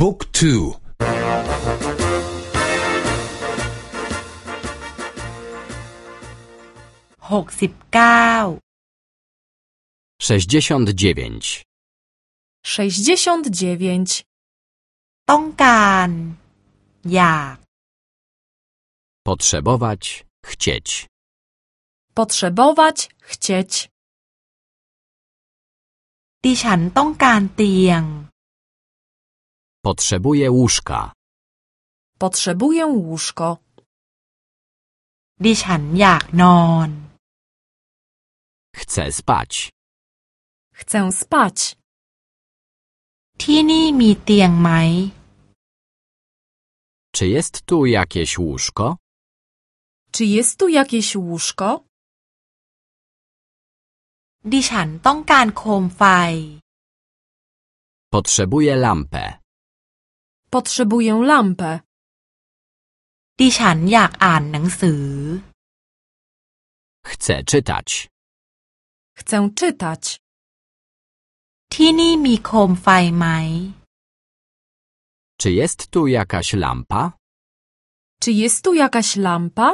บุ๊กทู หกสิบเก้า sześćdziesiąt dziewięć, 69. ต้องการ อยาก potrzebować, chcieć, Potrzebować, chcieć. ดิฉันต้องการเตียง potrzebuje łóżka, Potrzebuję łóżko. ดิฉันอยากนอน chce spać, Chcę spać. ที่นี่มีเตียงไหม czy jest tu jakieś łóżko, Czy jest tu jakieś łóżko? ดิฉันต้องการโคมไฟ potrzebuje lampę, Potrzebuję lampę. ดิฉันอยากอ่านหนังสือ chce czytać, Chcę czytać. ที่นี่มีโคมไฟไหม czy jest tu jakaś lampa, Czy jest tu jakaś lampa?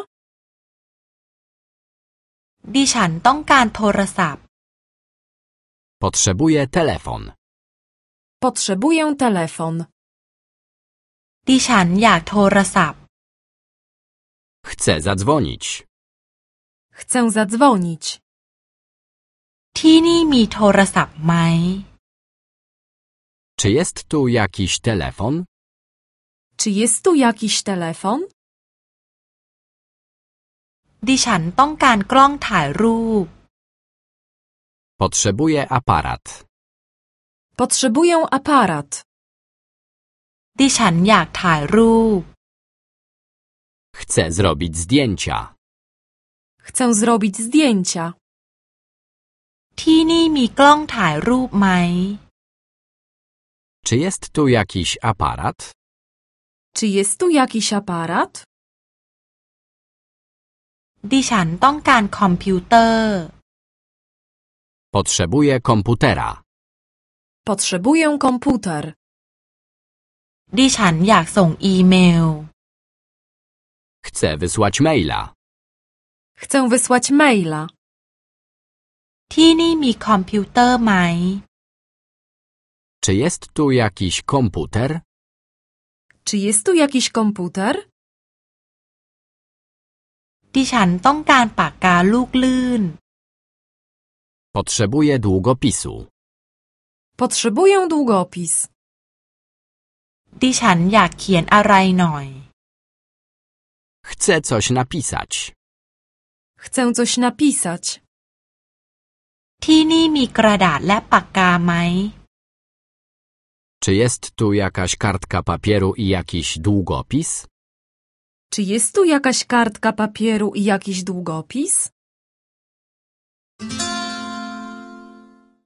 ดิฉันต้องการโทรศัพท์ potrzebuje telefon, Potrzebuję telefon. ดิฉันอยากโทรศัพท์ chce zadzwonić, Chcę zadzwonić. ที่นี่มีโทรศัพท์ไหม czy jest tu jakiś telefon, Czy jest tu jakiś telefon? ดิฉันต้องการกล้องถ่ายรูป potrzebuje aparat, Potrzebuję aparat. ดิฉันอยากถ่ายรูป chce zrobić zdjęcia, Chcę zrobić zdjęcia. ที่นี่มีกล้องถ่ายรูปไหม czy jest tu jakiś aparat, Czy jest tu jakiś aparat? ดิฉันต้องการคอมพิวเตอร์ potrzebuje komputera, Potrzebuję komputer. ดิฉันอยากส่งอีเมล chce wysłać maila, Chcę wysłać maila. ที่นี่มีคอมพิวเตอร์ไหม czy jest tu jakiś komputer, Czy jest tu jakiś komputer? ดิฉันต้องการปากกาลูกลื่น potrzebuje długopisu, Potrzebuję długopis. ดิฉันอยากเขียนอะไรหน่อย chce coś napisać, Chcę coś napisać. ที่นี่มีกระดาษและปากกาไหม czy jest tu jakaś kartka papieru i jakiś długopis, Czy jest tu jakaś kartka papieru i jakiś długopis?